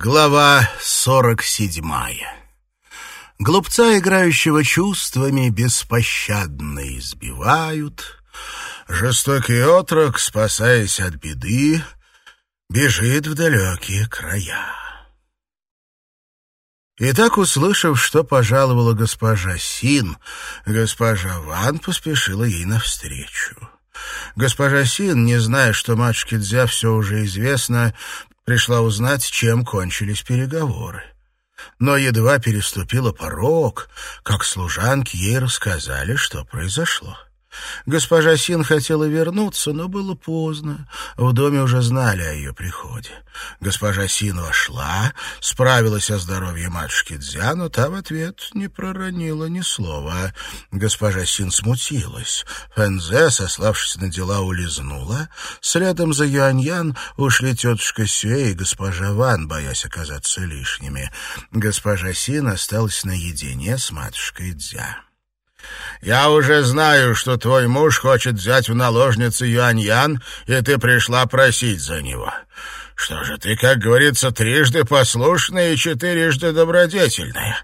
Глава сорок седьмая Глупца, играющего чувствами, беспощадно избивают. Жестокий отрок, спасаясь от беды, бежит в далекие края. Итак, услышав, что пожаловала госпожа Син, госпожа Ван поспешила ей навстречу. Госпожа Син, не зная, что матушке Дзя все уже известно, пришла узнать, чем кончились переговоры. Но едва переступила порог, как служанки ей рассказали, что произошло. Госпожа Син хотела вернуться, но было поздно. В доме уже знали о ее приходе. Госпожа Син вошла, справилась о здоровье матушки Дзя, но та в ответ не проронила ни слова. Госпожа Син смутилась. Фэнзе, сославшись на дела, улизнула. Следом за Юаньян ушли тетушка Сюэ и госпожа Ван, боясь оказаться лишними. Госпожа Син осталась наедине с матушкой Дзя. Я уже знаю, что твой муж хочет взять в наложницу Юань-Ян, и ты пришла просить за него. Что же, ты, как говорится, трижды послушная и четырежды добродетельная.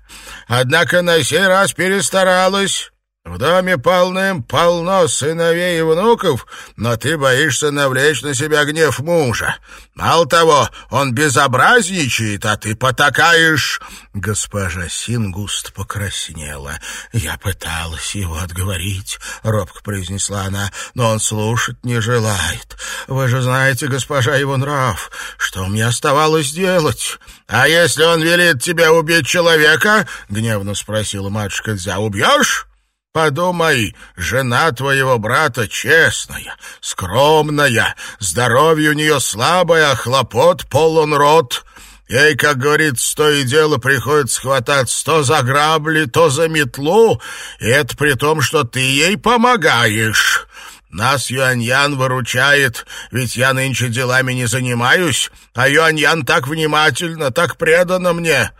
Однако на сей раз перестаралась». В доме полным-полно сыновей и внуков, но ты боишься навлечь на себя гнев мужа. Мало того, он безобразничает, а ты потакаешь...» Госпожа Сингуст покраснела. «Я пыталась его отговорить», — робко произнесла она, — «но он слушать не желает. Вы же знаете, госпожа, его нрав. Что мне оставалось делать?» «А если он велит тебе убить человека?» — гневно спросила матушка Дзя. «Убьешь?» Подумай, жена твоего брата честная, скромная, здоровье у нее слабое, а хлопот полон рот. Ей, как говорится, то и дело приходится хвататься то за грабли, то за метлу, и это при том, что ты ей помогаешь. Нас Юаньян выручает, ведь я нынче делами не занимаюсь, а Юаньян так внимательно, так преданно мне».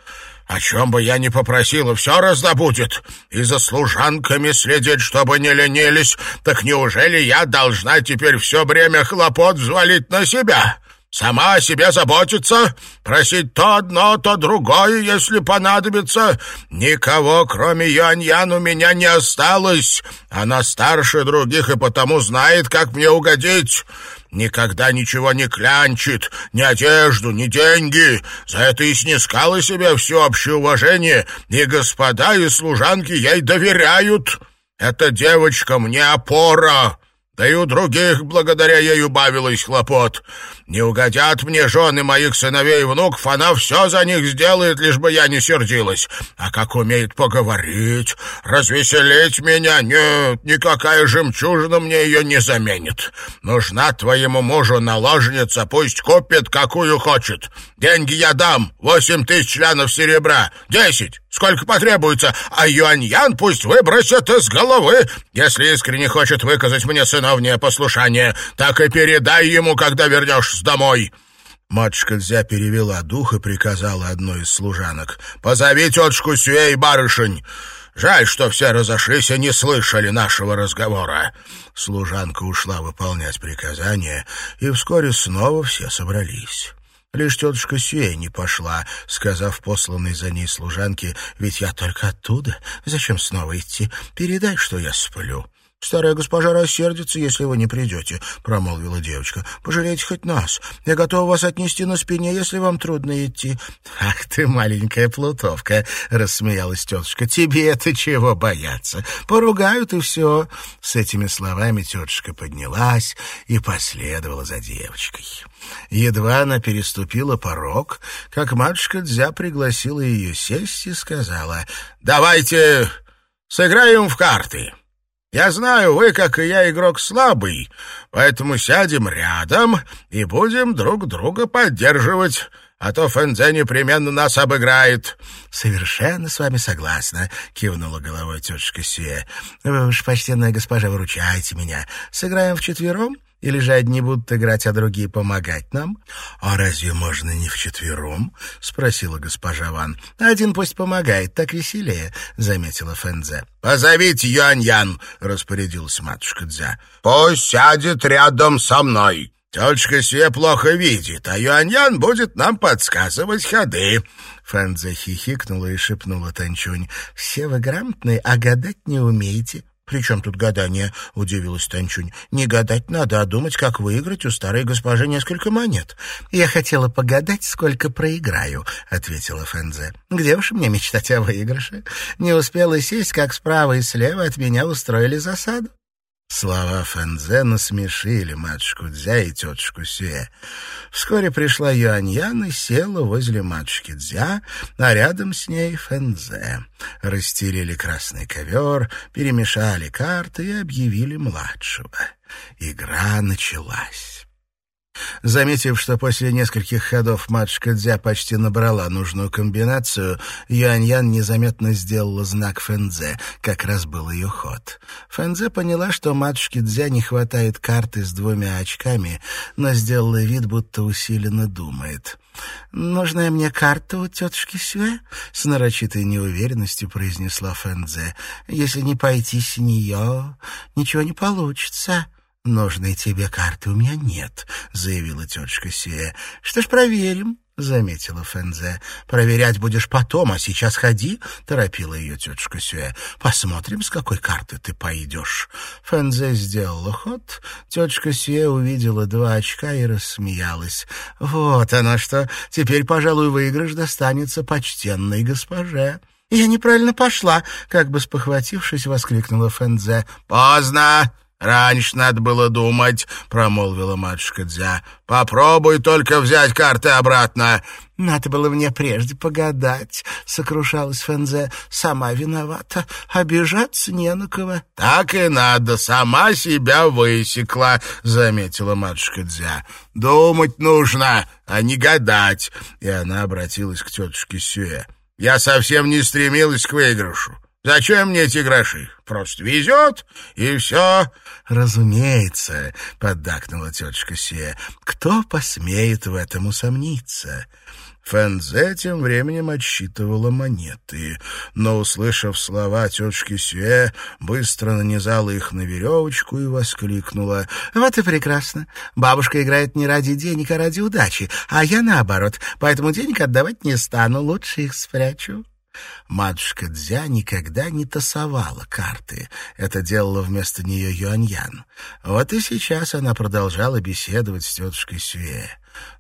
О чем бы я ни попросила, все раздобудет. И за служанками следить, чтобы не ленились. Так неужели я должна теперь все время хлопот взвалить на себя? Сама о себе заботиться, просить то одно, то другое, если понадобится. Никого, кроме Юань-Ян, у меня не осталось. Она старше других и потому знает, как мне угодить. Никогда ничего не клянчит, ни одежду, ни деньги. За это и снискала себе всеобщее уважение, и господа, и служанки ей доверяют. Эта девочка мне опора». Да и у других благодаря ей убавилось хлопот. Не угодят мне жены моих сыновей и внуков, она все за них сделает, лишь бы я не сердилась. А как умеет поговорить, развеселить меня, нет, никакая жемчужина мне ее не заменит. Нужна твоему мужу наложница, пусть купит, какую хочет. Деньги я дам, восемь тысяч членов серебра, десять, сколько потребуется, а Юаньян пусть выбросит из головы, если искренне хочет выказать мне сыновнее послушание. Так и передай ему, когда вернешься домой». Матушка Дзя перевела дух и приказала одной из служанок. «Позови тетушку Сюэй барышень. Жаль, что все разошлись и не слышали нашего разговора». Служанка ушла выполнять приказание, и вскоре снова все собрались. Лишь тетушка Сюэй не пошла, сказав посланной за ней служанке, «Ведь я только оттуда. Зачем снова идти? Передай, что я сплю». «Старая госпожа рассердится, если вы не придете», — промолвила девочка. «Пожалейте хоть нас. Я готова вас отнести на спине, если вам трудно идти». «Ах ты, маленькая плутовка!» — рассмеялась тетушка. «Тебе это чего бояться? Поругают и все». С этими словами тетушка поднялась и последовала за девочкой. Едва она переступила порог, как матушка Дзя пригласила ее сесть и сказала, «Давайте сыграем в карты». Я знаю, вы, как и я, игрок слабый, поэтому сядем рядом и будем друг друга поддерживать, а то Фэнзе непременно нас обыграет». «Совершенно с вами согласна», — кивнула головой тетушка Сия. «Вы уж, почтенная госпожа, выручайте меня. Сыграем вчетвером?» Или же одни будут играть, а другие помогать нам? — А разве можно не вчетвером? — спросила госпожа Ван. — Один пусть помогает, так веселее, — заметила Фэнзе. — Позовите Юань-Ян, — распорядилась матушка Дзя. — Пусть сядет рядом со мной. Тетушка Сюэ плохо видит, а Юаньян будет нам подсказывать ходы». Фэнзе хихикнула и шепнула Танчунь. «Все вы грамотные, а гадать не умеете». «При чем тут гадание?» — удивилась Танчунь. «Не гадать надо, а думать, как выиграть у старой госпожи несколько монет». «Я хотела погадать, сколько проиграю», — ответила Фэнзе. «Где уж мне мечтать о выигрыше? Не успела сесть, как справа и слева от меня устроили засаду». Слова Фэнзе насмешили матушку Дзя и тетушку Сюэ. Вскоре пришла Юаньян и села возле матушки Дзя, а рядом с ней Фэнзе. Расстелили красный ковер, перемешали карты и объявили младшего. Игра началась. Заметив, что после нескольких ходов матушка Дзя почти набрала нужную комбинацию, Юань-Ян незаметно сделала знак Фэнзе, как раз был ее ход. Фэнзе поняла, что матушке Дзя не хватает карты с двумя очками, но сделала вид, будто усиленно думает. «Нужная мне карта у тетушки Сюэ?» — с нарочитой неуверенностью произнесла Фэнзе. «Если не пойти с нее, ничего не получится». «Нужной тебе карты у меня нет», — заявила тетушка Сея. «Что ж, проверим», — заметила Фэнзе. «Проверять будешь потом, а сейчас ходи», — торопила ее тетушка Сюэ. «Посмотрим, с какой карты ты пойдешь». Фэнзе сделала ход. Тетушка Сюэ увидела два очка и рассмеялась. «Вот оно что! Теперь, пожалуй, выигрыш достанется почтенной госпоже». «Я неправильно пошла», — как бы спохватившись, воскликнула Фэнзе. «Поздно!» «Раньше надо было думать», — промолвила матушка Дзя. «Попробуй только взять карты обратно». «Надо было мне прежде погадать», — сокрушалась Фензе. «Сама виновата. Обижаться не на кого». «Так и надо. Сама себя высекла», — заметила матушка Дзя. «Думать нужно, а не гадать». И она обратилась к тетушке Сюэ. «Я совсем не стремилась к выигрышу. Зачем мне эти гроши? Просто везет, и все. — Разумеется, — поддакнула тетушка Сия. — Кто посмеет в этом усомниться? Фэнзе тем временем отсчитывала монеты, но, услышав слова тетушки Сюэ, быстро нанизала их на веревочку и воскликнула. «Вот и прекрасно. Бабушка играет не ради денег, а ради удачи, а я наоборот, поэтому денег отдавать не стану, лучше их спрячу». Матушка Дзя никогда не тасовала карты. Это делала вместо нее Юаньян. Вот и сейчас она продолжала беседовать с тетушкой Сюэ.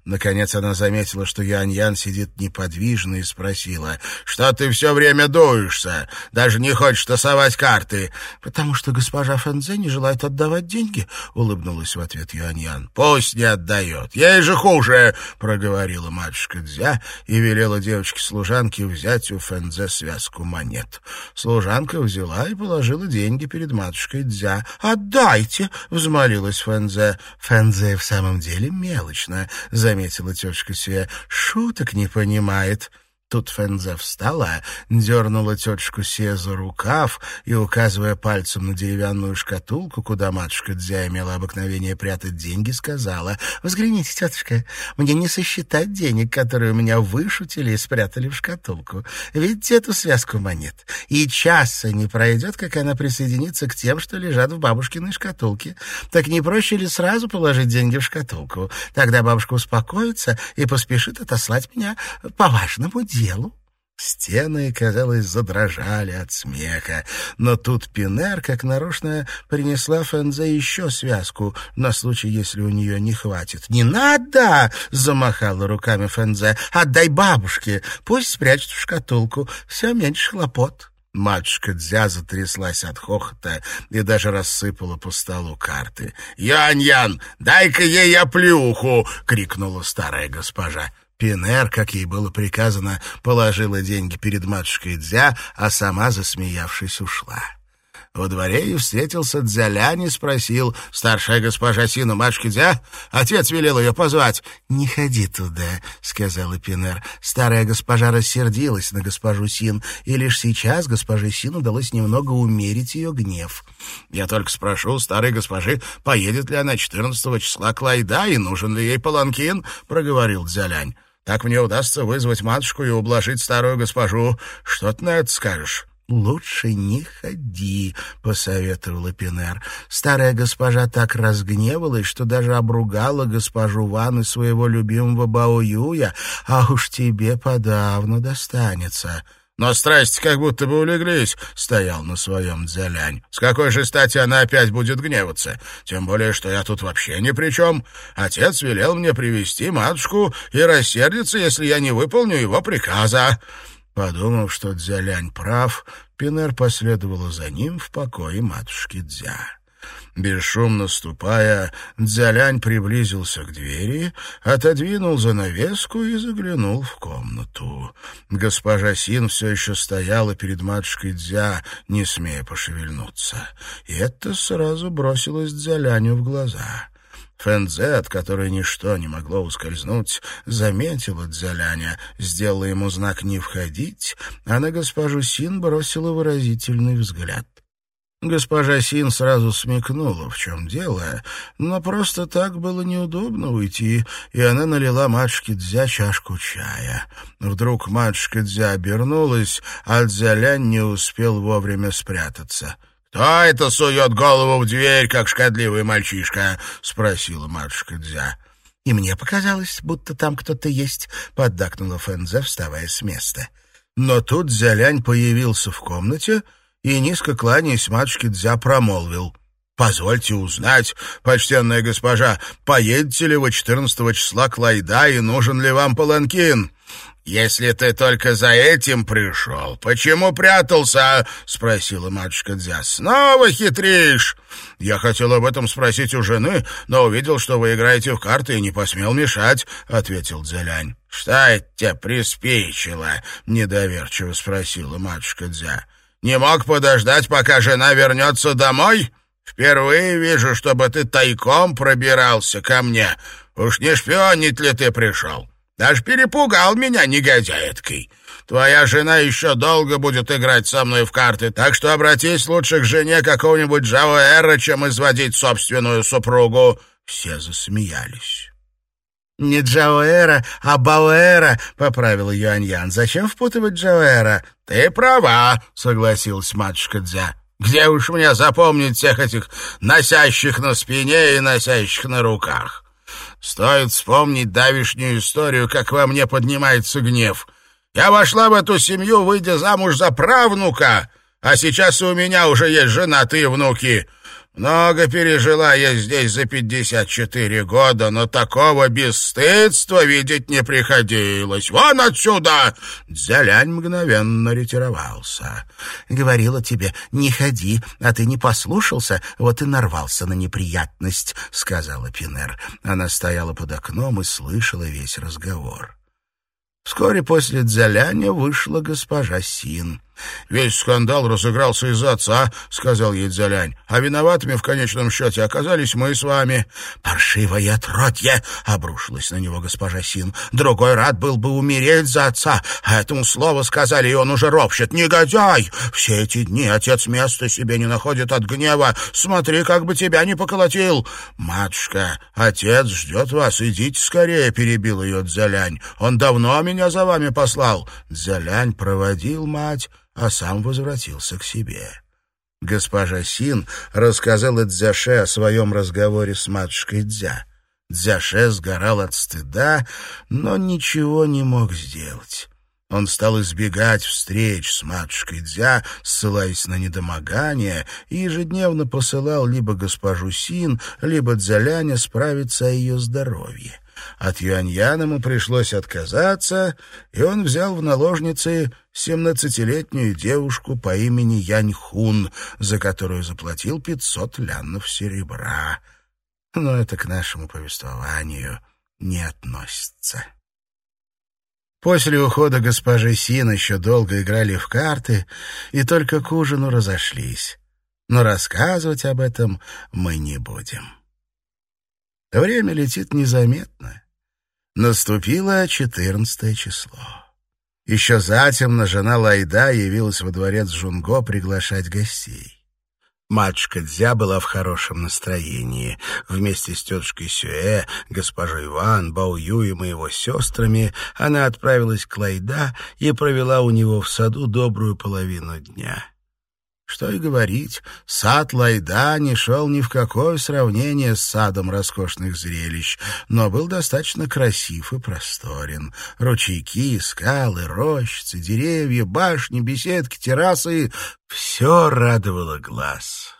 Наконец она заметила, что Ян-Ян сидит неподвижно и спросила, «Что ты все время дуешься? Даже не хочешь тасовать карты?» «Потому что госпожа Фэнзе не желает отдавать деньги», — улыбнулась в ответ Ян-Ян. «Пусть не отдает. Ей же хуже», — проговорила матушка Дзя и велела девочке-служанке взять у Фэнзе связку монет. Служанка взяла и положила деньги перед матушкой Дзя. «Отдайте!» — взмолилась Фэнзе. Фэнзе в самом деле мелочно, — заметила тетушка Сюэ. «Шуток не понимает». Тут Фензе встала, дернула тетушку Се за рукав и, указывая пальцем на деревянную шкатулку, куда матушка Дзя имела обыкновение прятать деньги, сказала, «Взгляните, тетушка, мне не сосчитать денег, которые у меня вышутили и спрятали в шкатулку. Видите эту связку монет? И часа не пройдет, как она присоединится к тем, что лежат в бабушкиной шкатулке. Так не проще ли сразу положить деньги в шкатулку? Тогда бабушка успокоится и поспешит отослать меня по важному делу делу. Стены, казалось, задрожали от смеха, но тут Пинер, как нарочно, принесла Фэнзе еще связку, на случай, если у нее не хватит. «Не надо!» — замахала руками Фэнзе. «Отдай бабушке, пусть спрячет в шкатулку, все меньше хлопот». Матушка Дзя затряслась от хохота и даже рассыпала по столу карты. «Ян-Ян, дай-ка ей оплюху!» — крикнула старая госпожа. Пинер, как ей было приказано, положила деньги перед матушкой Дзя, а сама, засмеявшись, ушла. Во дворе и встретился Дзялянь и спросил, «Старшая госпожа Сину, матушка Дзя? Отец велел ее позвать». «Не ходи туда», — сказала Пинер. Старая госпожа рассердилась на госпожу Син, и лишь сейчас госпоже Син удалось немного умерить ее гнев. «Я только спрошу старой госпожи, поедет ли она 14 числа к Лайда и нужен ли ей паланкин?» — проговорил Дзялянь. Так мне удастся вызвать матушку и ублажить старую госпожу. Что ты на это скажешь?» «Лучше не ходи», — посоветовала Пинер. Старая госпожа так разгневалась, что даже обругала госпожу Ван и своего любимого Баоюя, а уж тебе подавно достанется. Но страсти как будто бы улеглись, — стоял на своем Дзялянь. С какой же стати она опять будет гневаться? Тем более, что я тут вообще ни при чем. Отец велел мне привести матушку и рассердится, если я не выполню его приказа. Подумав, что Дзялянь прав, Пинер последовала за ним в покое матушки Дзя. Бесшумно ступая, Дзялянь приблизился к двери, отодвинул занавеску и заглянул в комнату. Госпожа Син все еще стояла перед матушкой Дзя, не смея пошевельнуться. И это сразу бросилось Дзяляню в глаза. Фэнзе, от которой ничто не могло ускользнуть, заметила Дзяляня, сделала ему знак «не входить», а на госпожу Син бросила выразительный взгляд. Госпожа Син сразу смекнула, в чем дело, но просто так было неудобно уйти, и она налила матушке Дзя чашку чая. Вдруг матушка Дзя обернулась, а Дзялянь не успел вовремя спрятаться. «Кто это сует голову в дверь, как шкодливый мальчишка?» — спросила матушка Дзя. «И мне показалось, будто там кто-то есть», — поддакнула Фэнзе, вставая с места. Но тут Дзялянь появился в комнате — и, низко кланяясь, матушке Дзя промолвил. «Позвольте узнать, почтенная госпожа, поедете ли вы 14 числа к Лайда и нужен ли вам паланкин?» «Если ты только за этим пришел, почему прятался?» — спросила матушка Дзя. «Снова хитришь!» «Я хотел об этом спросить у жены, но увидел, что вы играете в карты и не посмел мешать», — ответил Дзялянь. «Что это тебе приспичило?» — недоверчиво спросила матушка Дзя. Не мог подождать, пока жена вернется домой? Впервые вижу, чтобы ты тайком пробирался ко мне. Уж не шпионить ли ты пришел? Даже перепугал меня негодяеткой. Твоя жена еще долго будет играть со мной в карты, так что обратись лучше к жене какого-нибудь Джавоэра, чем изводить собственную супругу». Все засмеялись. «Не Джауэра, а Бауэра», — поправил Юаньян. «Зачем впутывать Джауэра?» «Ты права», — согласилась матушка Дзя. «Где уж мне запомнить всех этих носящих на спине и носящих на руках? Стоит вспомнить давишнюю историю, как во мне поднимается гнев. Я вошла в эту семью, выйдя замуж за правнука, а сейчас у меня уже есть женатые внуки». Много пережила я здесь за пятьдесят четыре года, но такого бесстыдства видеть не приходилось. Вон отсюда!» Дзялянь мгновенно ретировался. «Говорила тебе, не ходи, а ты не послушался, вот и нарвался на неприятность», — сказала Пинер. Она стояла под окном и слышала весь разговор. Вскоре после Дзяляня вышла госпожа Син. «Весь скандал разыгрался из-за отца», — сказал ей Дзялянь. «А виноватыми в конечном счете оказались мы с вами». «Паршивое отродье!» — обрушилась на него госпожа Син. «Другой рад был бы умереть за отца, а этому слово сказали, и он уже ропщет. Негодяй! Все эти дни отец места себе не находит от гнева. Смотри, как бы тебя не поколотил!» «Матушка, отец ждет вас, идите скорее», — перебил ее Дзялянь. «Он давно меня за вами послал». Дзялянь проводил мать, а сам возвратился к себе. Госпожа Син рассказала Дзяше о своем разговоре с матушкой Дзя. Дзяше сгорал от стыда, но ничего не мог сделать. Он стал избегать встреч с матушкой Дзя, ссылаясь на недомогание, и ежедневно посылал либо госпожу Син, либо Дзяляня справиться о ее здоровье. От Юаньяна ему пришлось отказаться, и он взял в наложницы семнадцатилетнюю девушку по имени Яньхун, за которую заплатил пятьсот лянов серебра. Но это к нашему повествованию не относится. После ухода госпожи Син еще долго играли в карты и только к ужину разошлись. Но рассказывать об этом мы не будем. Время летит незаметно. Наступило четырнадцатое число. Еще затемно жена Лайда явилась во дворец Жунго приглашать гостей. Матушка Дзя была в хорошем настроении. Вместе с тетушкой Сюэ, госпожой Ван, Бао Юем и его сестрами она отправилась к Лайда и провела у него в саду добрую половину дня. Что и говорить, сад Лайда не шел ни в какое сравнение с садом роскошных зрелищ, но был достаточно красив и просторен. Ручейки, скалы, рощицы, деревья, башни, беседки, террасы — все радовало глаз.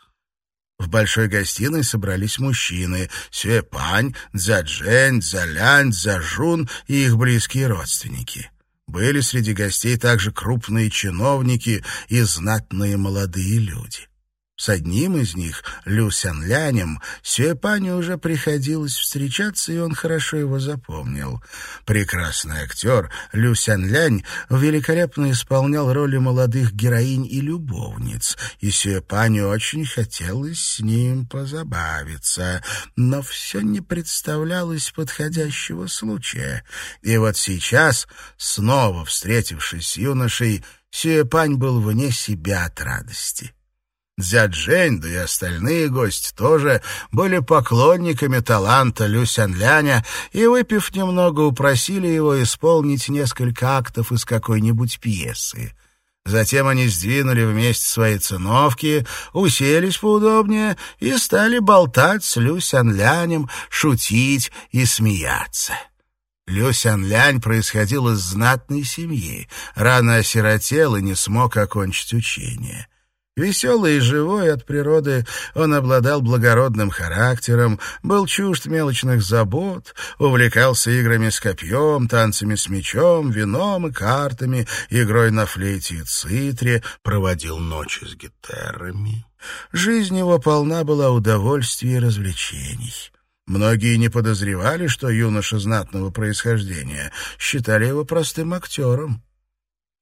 В большой гостиной собрались мужчины — Сюэпань, Цзяджэнь, Цзялянь, Цзяжун и их близкие родственники. Были среди гостей также крупные чиновники и знатные молодые люди. С одним из них, Лю Сянлянем, Сюэпаню уже приходилось встречаться, и он хорошо его запомнил. Прекрасный актер Лю Сянлянь великолепно исполнял роли молодых героинь и любовниц, и Сюэпаню очень хотелось с ним позабавиться, но все не представлялось подходящего случая. И вот сейчас, снова встретившись с юношей, Сюэпань был вне себя от радости. Дзяджень, да и остальные гости тоже были поклонниками таланта Лю Сянляня и, выпив немного, упросили его исполнить несколько актов из какой-нибудь пьесы. Затем они сдвинули вместе свои циновки, уселись поудобнее и стали болтать с Лю Сянлянем, шутить и смеяться. Лю Сянлянь происходил из знатной семьи, рано осиротел и не смог окончить учение. Веселый и живой от природы, он обладал благородным характером, был чужд мелочных забот, увлекался играми с копьем, танцами с мечом, вином и картами, игрой на флейте и цитре, проводил ночи с гитарами. Жизнь его полна была удовольствий и развлечений. Многие не подозревали, что юноша знатного происхождения, считали его простым актером.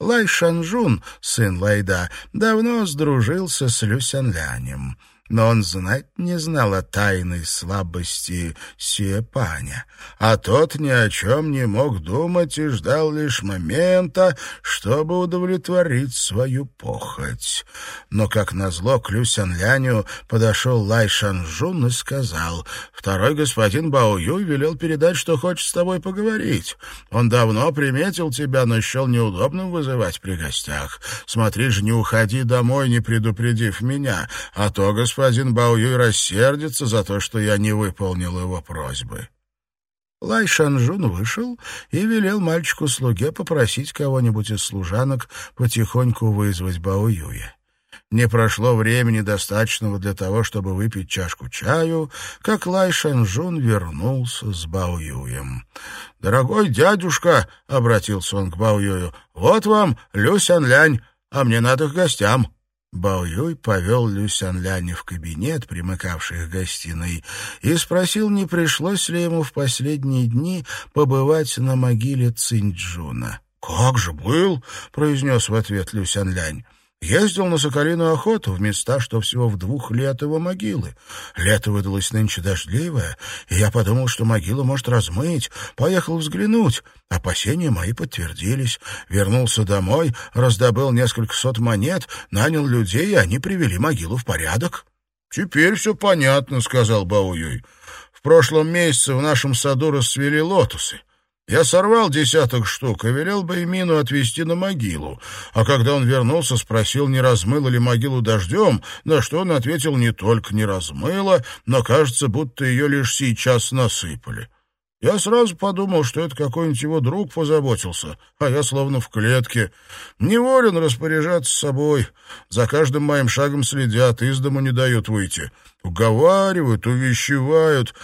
Лай Шанжун, сын Лайда, давно сдружился с Люсянлянем но он знать не знал о тайной слабости Сиепаня, а тот ни о чем не мог думать и ждал лишь момента, чтобы удовлетворить свою похоть. Но, как назло, к Люсянляню подошел Лай Шанжун и сказал, «Второй господин Бао Юй велел передать, что хочет с тобой поговорить. Он давно приметил тебя, но счел неудобным вызывать при гостях. Смотри же, не уходи домой, не предупредив меня, а то господин господин Баоюй рассердится за то, что я не выполнил его просьбы. Лай Шанжун вышел и велел мальчику-слуге попросить кого-нибудь из служанок потихоньку вызвать Баоюя. Не прошло времени достаточного для того, чтобы выпить чашку чаю, как Лай Шанжун вернулся с Баоюем. «Дорогой дядюшка», — обратился он к Баоюю, — «вот вам Лю Сянлянь, а мне надо к гостям». Бао Юй повел Лю Сянляня в кабинет, примыкавший к гостиной, и спросил, не пришлось ли ему в последние дни побывать на могиле Цинджуна. «Как же был?» — произнес в ответ Лю Сянлянь. Ездил на соколиную охоту в места, что всего в двух лет его могилы. Лето выдалось нынче дождливое, и я подумал, что могилу может размыть. Поехал взглянуть. Опасения мои подтвердились. Вернулся домой, раздобыл несколько сот монет, нанял людей, и они привели могилу в порядок. — Теперь все понятно, — сказал Бауюй. — В прошлом месяце в нашем саду расцвели лотосы. Я сорвал десяток штук и велел бы Эмину отвезти на могилу. А когда он вернулся, спросил, не размыло ли могилу дождем, на что он ответил, не только не размыло, но кажется, будто ее лишь сейчас насыпали. Я сразу подумал, что это какой-нибудь его друг позаботился, а я словно в клетке. Не волен распоряжаться собой. За каждым моим шагом следят, из дому не дают выйти. Уговаривают, увещевают.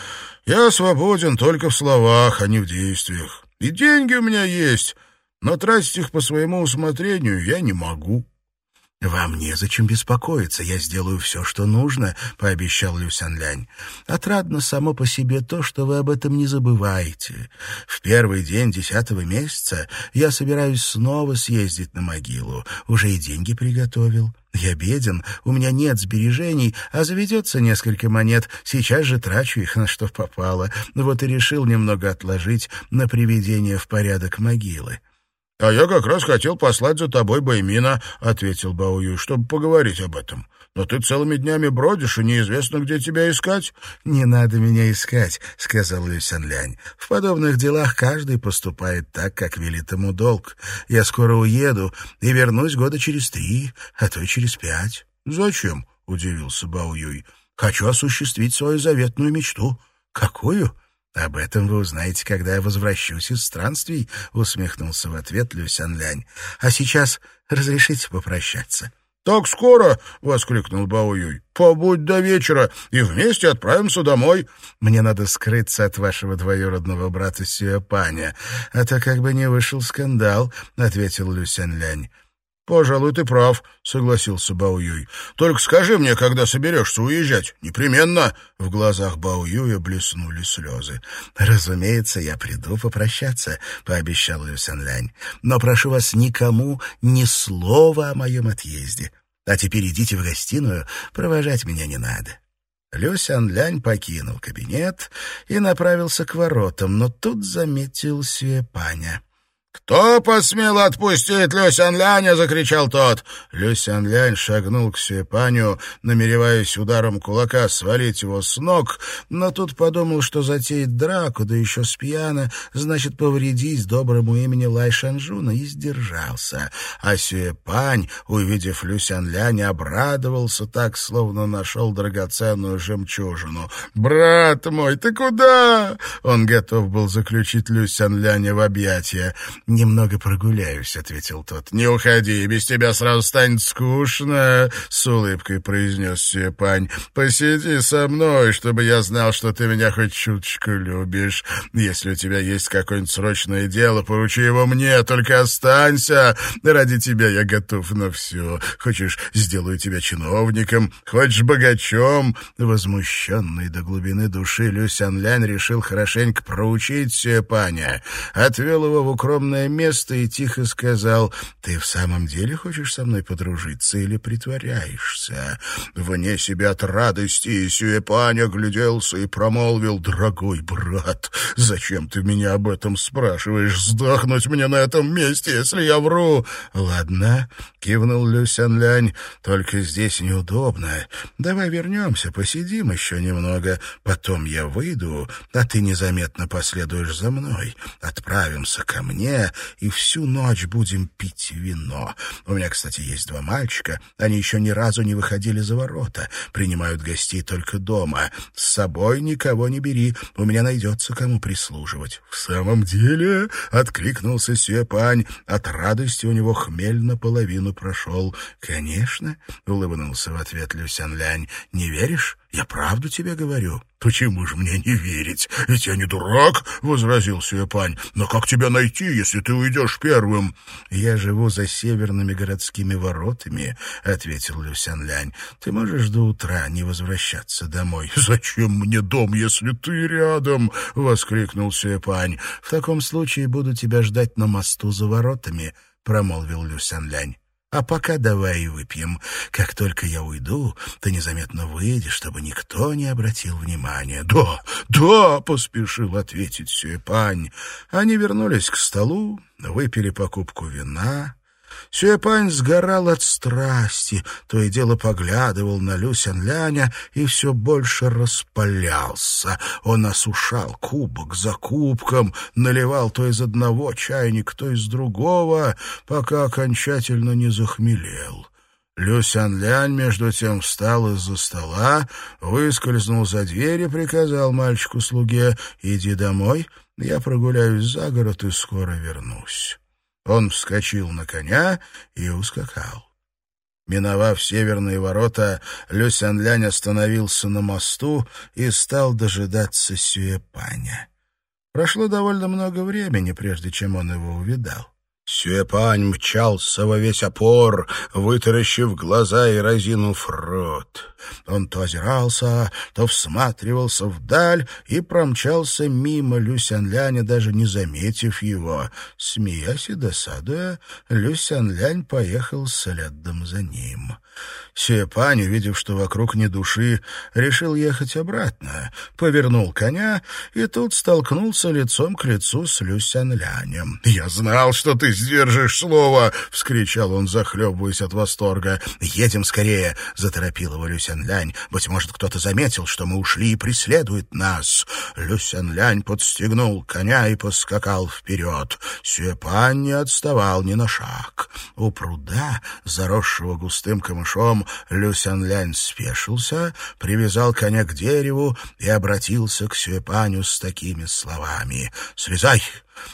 Я свободен только в словах, а не в действиях. И деньги у меня есть, но тратить их по своему усмотрению я не могу. «Вам незачем беспокоиться, я сделаю все, что нужно», — пообещал Люсян Лянь. «Отрадно само по себе то, что вы об этом не забываете. В первый день десятого месяца я собираюсь снова съездить на могилу. Уже и деньги приготовил. Я беден, у меня нет сбережений, а заведется несколько монет, сейчас же трачу их на что попало. Вот и решил немного отложить на приведение в порядок могилы». «А я как раз хотел послать за тобой Баймина», — ответил Баую, — «чтобы поговорить об этом. но ты целыми днями бродишь, и неизвестно, где тебя искать». «Не надо меня искать», — сказал Люсян Лянь. «В подобных делах каждый поступает так, как велит ему долг. Я скоро уеду и вернусь года через три, а то и через пять». «Зачем?» — удивился Бао. «Хочу осуществить свою заветную мечту». «Какую?» «Об этом вы узнаете, когда я возвращусь из странствий», — усмехнулся в ответ Люсян Лянь. «А сейчас разрешите попрощаться». «Так скоро!» — воскликнул Бао Юй. «Побудь до вечера, и вместе отправимся домой». «Мне надо скрыться от вашего двоюродного брата Сюэпаня, а то как бы не вышел скандал», — ответил Люсян Лянь. «Пожалуй, ты прав», — согласился Бао Юй. «Только скажи мне, когда соберешься уезжать. Непременно». В глазах Бао Юя блеснули слезы. «Разумеется, я приду попрощаться», — пообещал Люсян Лянь. «Но прошу вас никому ни слова о моем отъезде. А теперь идите в гостиную, провожать меня не надо». Люсян Лянь покинул кабинет и направился к воротам, но тут заметил Сюэпаня. «Кто посмел отпустить Люсян Ляня?» — закричал тот. Люсян Лянь шагнул к Сюэпаню, намереваясь ударом кулака свалить его с ног, но тут подумал, что затеять драку, да еще с пьяна, значит повредить доброму имени Лай Шанжуна, и сдержался. А Сюэпань, увидев Люсян Ляня, обрадовался так, словно нашел драгоценную жемчужину. «Брат мой, ты куда?» Он готов был заключить Люсян Ляня в объятия. «Немного прогуляюсь», — ответил тот. «Не уходи, без тебя сразу станет скучно», — с улыбкой произнес Сепань. «Посиди со мной, чтобы я знал, что ты меня хоть чуточку любишь. Если у тебя есть какое-нибудь срочное дело, поручи его мне, только останься. Ради тебя я готов на все. Хочешь, сделаю тебя чиновником, хочешь богачом». Возмущенный до глубины души Люсян Лянь решил хорошенько проучить Сепаня. Отвел его в укромное укромное место и тихо сказал, «Ты в самом деле хочешь со мной подружиться или притворяешься?» Вне себя от радости Сюэпань огляделся и промолвил, «Дорогой брат, зачем ты меня об этом спрашиваешь? Сдохнуть мне на этом месте, если я вру!» «Ладно», — кивнул Люсян Лянь, «только здесь неудобно. Давай вернемся, посидим еще немного. Потом я выйду, а ты незаметно последуешь за мной. Отправимся ко мне, и всю ночь будем пить вино. У меня, кстати, есть два мальчика. Они еще ни разу не выходили за ворота. Принимают гостей только дома. С собой никого не бери. У меня найдется кому прислуживать». «В самом деле?» — откликнулся Сюэпань. От радости у него хмель наполовину прошел. «Конечно», — улыбнулся в ответ Люсян Лянь. «Не веришь? Я правду тебе говорю». «Почему же мне не верить? Ведь я не дурак», — возразил Сюэпань. «Но как тебя найти, если ты уйдешь первым?» «Я живу за северными городскими воротами», — ответил Люсян Лянь. «Ты можешь до утра не возвращаться домой». «Зачем мне дом, если ты рядом?» — воскликнул Сюэпань. «В таком случае буду тебя ждать на мосту за воротами», — промолвил Люсян Лянь. А пока давай и выпьем. Как только я уйду, ты незаметно выйдешь, чтобы никто не обратил внимания. Да, да, поспешил ответить Сюэпань. Они вернулись к столу, выпили покупку вина, Сюэпань сгорал от страсти, то и дело поглядывал на Люсян Ляня и все больше распалялся. Он осушал кубок за кубком, наливал то из одного чайника, то из другого, пока окончательно не захмелел. Люсян Лянь между тем встал из-за стола, выскользнул за дверь и приказал мальчику-слуге «Иди домой, я прогуляюсь за город и скоро вернусь». Он вскочил на коня и ускакал. Миновав северные ворота, Люсянлянь остановился на мосту и стал дожидаться Сюэпаня. Прошло довольно много времени, прежде чем он его увидал. Сюэпань мчался во весь опор, вытаращив глаза и разинув рот. Он то озирался, то всматривался вдаль и промчался мимо Люсянляня, даже не заметив его. Смеясь и досадуя, Люсянлянь поехал следом за ним. Сюэпань, увидев, что вокруг ни души, решил ехать обратно, повернул коня и тут столкнулся лицом к лицу с Люсянлянем. «Я знал, что ты сдержишь слово!» — вскричал он, захлебываясь от восторга. «Едем скорее!» — заторопил его Люсян Лянь. «Быть может, кто-то заметил, что мы ушли и преследует нас!» Люсян Лянь подстегнул коня и поскакал вперед. Сюэпань не отставал ни на шаг. У пруда, заросшего густым камышом, Люсян Лянь спешился, привязал коня к дереву и обратился к Сюэпаню с такими словами. «Слезай!»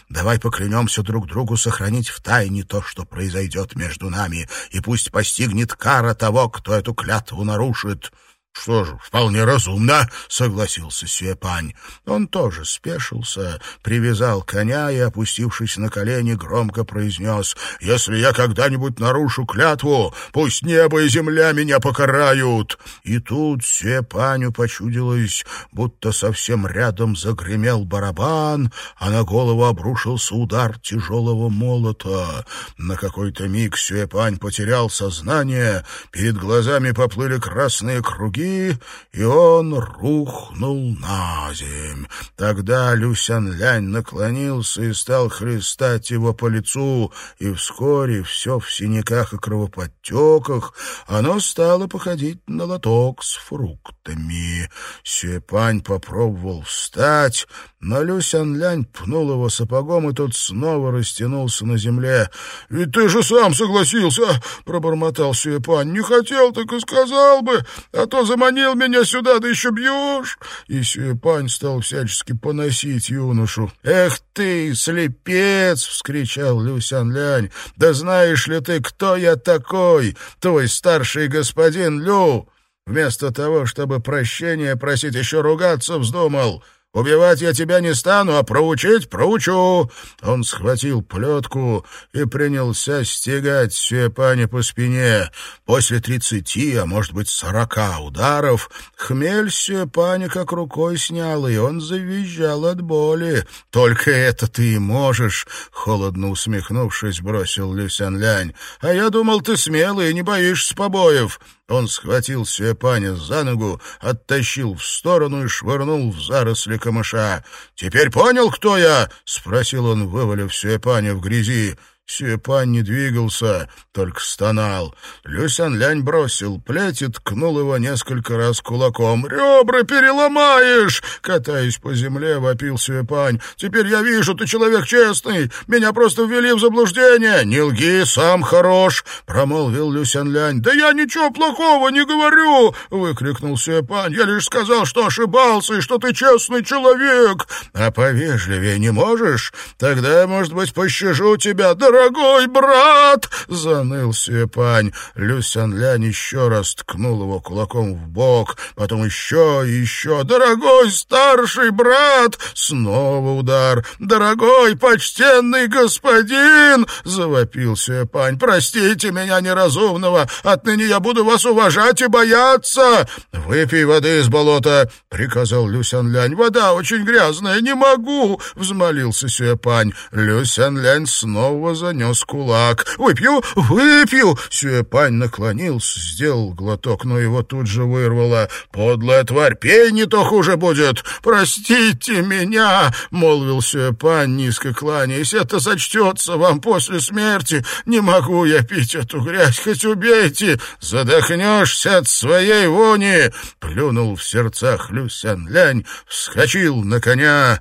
Давай поклянемся друг другу сохранить в тайне то, что произойдет между нами, и пусть постигнет кара того, кто эту клятву нарушит. «Что же, вполне разумно», — согласился Сюэпань. Он тоже спешился, привязал коня и, опустившись на колени, громко произнес, «Если я когда-нибудь нарушу клятву, пусть небо и земля меня покарают». И тут Сюэпаню почудилось, будто совсем рядом загремел барабан, а на голову обрушился удар тяжелого молота. На какой-то миг Сюэпань потерял сознание, перед глазами поплыли красные круги, руки, и он рухнул на земь. Тогда Люсян Лянь наклонился и стал хлестать его по лицу, и вскоре все в синяках и кровоподтеках, оно стало походить на лоток с фруктами. Сюэпань попробовал встать, но Люсян Лянь пнул его сапогом, и тот снова растянулся на земле. — Ведь ты же сам согласился, — пробормотал Сюэпань. — Не хотел, так и сказал бы, а то заманил меня сюда, да еще бьешь. И Сюэпань стал всячески поносить юношу. — Эх ты, слепец! — вскричал Люсян Лянь. — Да знаешь ли ты, кто я такой, твой старший господин Лю? Вместо того, чтобы прощения просить, еще ругаться вздумал. Убивать я тебя не стану, а проучить проучу. Он схватил плетку и принялся стегать Сюэпани по спине. После тридцати, а может быть сорока ударов, хмель Сюэпани как рукой снял, и он завизжал от боли. «Только это ты и можешь», — холодно усмехнувшись, бросил Люсян Лянь. «А я думал, ты смелый и не боишься побоев». Он схватил Сюэпаня за ногу, оттащил в сторону и швырнул в заросли камыша. «Теперь понял, кто я?» — спросил он, вывалив Сюэпаня в грязи. Сюэпань не двигался, только стонал. Люсян Лянь бросил плеть и ткнул его несколько раз кулаком. «Ребра переломаешь!» Катаясь по земле, вопил Сюэпань. «Теперь я вижу, ты человек честный. Меня просто ввели в заблуждение. Не лги, сам хорош!» Промолвил Люсян Лянь. «Да я ничего плохого не говорю!» Выкрикнул Сюэпань. «Я лишь сказал, что ошибался и что ты честный человек. А повежливее не можешь? Тогда, может быть, пощажу тебя, дорогой брат!» — заныл Сюэпань. Люсян Лянь еще раз ткнул его кулаком в бок, потом еще и еще. «Дорогой старший брат!» — снова удар. «Дорогой почтенный господин!» — завопил Сюэпань. «Простите меня неразумного, отныне я буду вас уважать и бояться!» «Выпей воды из болота!» — приказал Люсян Лянь. «Вода очень грязная, не могу!» — взмолился Сюэпань. Люсян Лянь снова занес кулак. «Выпью! Выпью!» Сюэпань наклонился, сделал глоток, но его тут же вырвало. «Подлая тварь, пей, не то хуже будет! Простите меня!» — молвил Сюэпань, низко кланяясь. «Это зачтется вам после смерти. Не могу я пить эту грязь, хоть убейте! Задохнешься от своей вони!» Плюнул в сердцах Люсян Лянь, вскочил на коня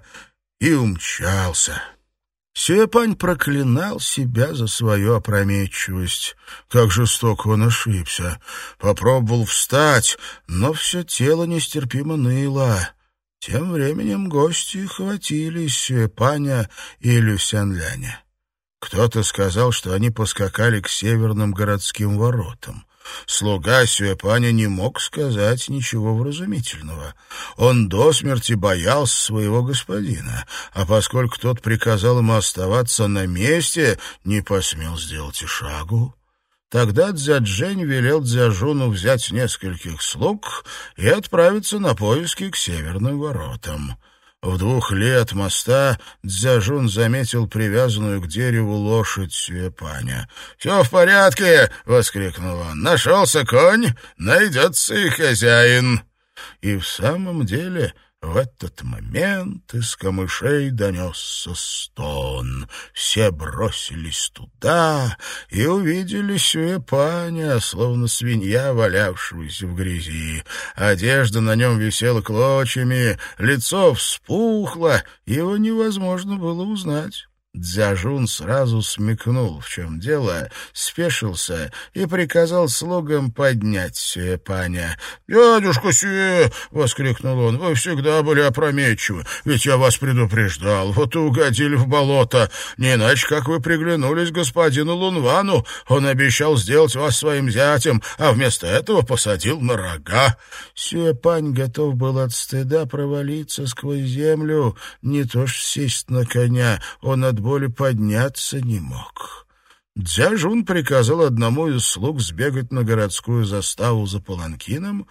и умчался. Сюэпань проклинал себя за свою опрометчивость. Как жестоко он ошибся. Попробовал встать, но все тело нестерпимо ныло. Тем временем гости хватились Сюэпаня и Люсянляня. Кто-то сказал, что они поскакали к северным городским воротам. Слуга Сюэпаня не мог сказать ничего вразумительного. Он до смерти боялся своего господина, а поскольку тот приказал ему оставаться на месте, не посмел сделать и шагу. Тогда Дзяджень велел Дзяжуну взять нескольких слуг и отправиться на поиски к северным воротам. В двух лет моста Дзяжун заметил привязанную к дереву лошадь Сюэпаня. «Все в порядке!» — воскликнул он. «Нашелся конь, найдется и хозяин!» И в самом деле В этот момент из камышей донесся стон. Все бросились туда и увидели Сюэпаня, словно свинья, валявшегося в грязи. Одежда на нем висела клочьями, лицо вспухло, его невозможно было узнать. Дзяжун сразу смекнул, в чем дело, спешился и приказал слугам поднять Сюэпаня. «Дядюшка Сюэ!» — воскликнул он. «Вы всегда были опрометчивы, ведь я вас предупреждал. Вот и угодили в болото. Не иначе, как вы приглянулись господину Лунвану. Он обещал сделать вас своим зятем, а вместо этого посадил на рога». Сюэпань готов был от стыда провалиться сквозь землю, не то ж сесть на коня. Он от боли подняться не мог. Дзяжун приказал одному из слуг сбегать на городскую заставу за паланкином,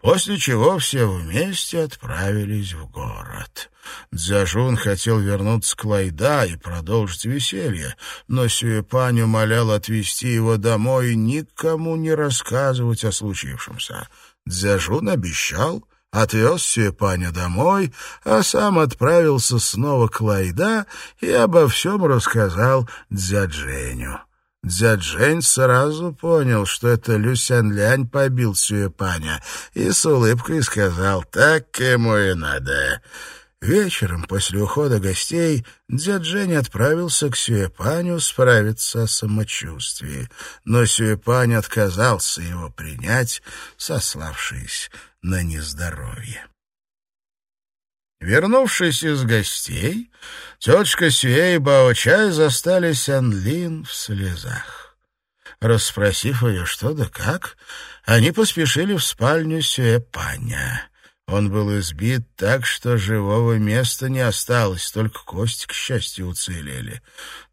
после чего все вместе отправились в город. Дзяжун хотел вернуться к Лайда и продолжить веселье, но Сюэпань умолял отвезти его домой и никому не рассказывать о случившемся. Дзяжун обещал, отвез Сюэпаня домой, а сам отправился снова к Лайда и обо всем рассказал Дзядженю. Дзяджень сразу понял, что это Люсян Лянь побил Сюэпаня, и с улыбкой сказал «Так ему и надо». Вечером, после ухода гостей, дядь отправился к Сюэпаню справиться о самочувствии. Но Сюэпань отказался его принять, сославшись на нездоровье. Вернувшись из гостей, тетушка Сюэ и Бао-Чай застали Сян-Лин в слезах. Расспросив ее что да как, они поспешили в спальню Сюэ-Паня. Он был избит так, что живого места не осталось, только кости, к счастью, уцелели.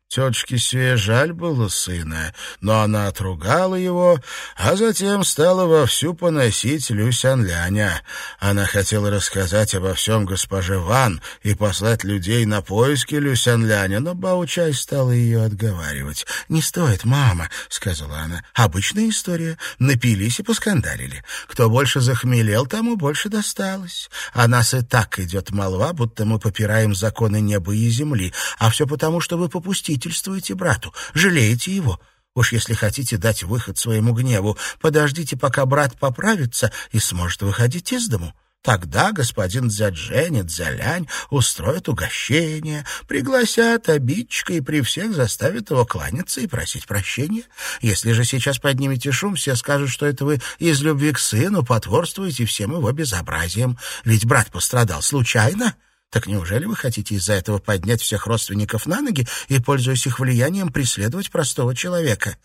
Тетушке Сюэ жаль было сына, но она отругала его, а затем стала вовсю поносить Люсян-Ляня. Она хотела рассказать обо всем госпоже Ван и послать людей на поиски Люсян-Ляня, но Баучай стала ее отговаривать. «Не стоит, мама», — сказала она. «Обычная история. Напились и поскандалили. Кто больше захмелел, тому больше досталось. А нас и так идет молва, будто мы попираем законы неба и земли, а все потому, что вы попустили покровительствуете брату, жалеете его. Уж если хотите дать выход своему гневу, подождите, пока брат поправится и сможет выходить из дому. Тогда господин Дзяджень и Дзялянь устроят угощение, пригласят обидчика и при всех заставят его кланяться и просить прощения. Если же сейчас поднимете шум, все скажут, что это вы из любви к сыну потворствуете всем его безобразием. Ведь брат пострадал случайно, так неужели вы хотите из-за этого поднять всех родственников на ноги и, пользуясь их влиянием, преследовать простого человека?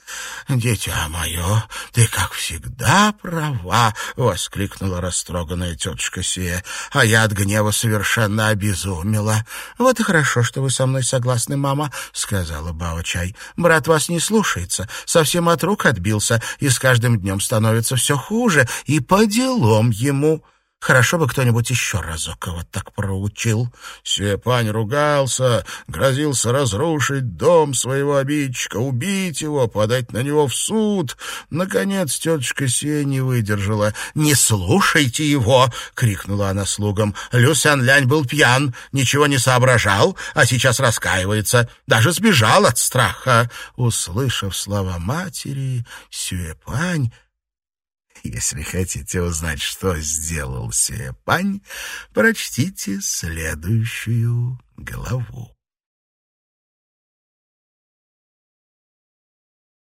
«Дитя мое, ты, как всегда, права!» — воскликнула растроганная тетушка Сия. «А я от гнева совершенно обезумела. Вот и хорошо, что вы со мной согласны, мама», — сказала Бао-чай. «Брат вас не слушается, совсем от рук отбился, и с каждым днем становится все хуже, и по делам ему». Хорошо бы кто-нибудь еще разок его так проучил. Сюэпань ругался, грозился разрушить дом своего обидчика, убить его, подать на него в суд. Наконец тетушка Сия не выдержала. «Не слушайте его!» — крикнула она слугам. «Люсян Лянь был пьян, ничего не соображал, а сейчас раскаивается. Даже сбежал от страха». Услышав слова матери, Сюэпань если хотите узнать, что сделал Сепань, прочтите следующую главу.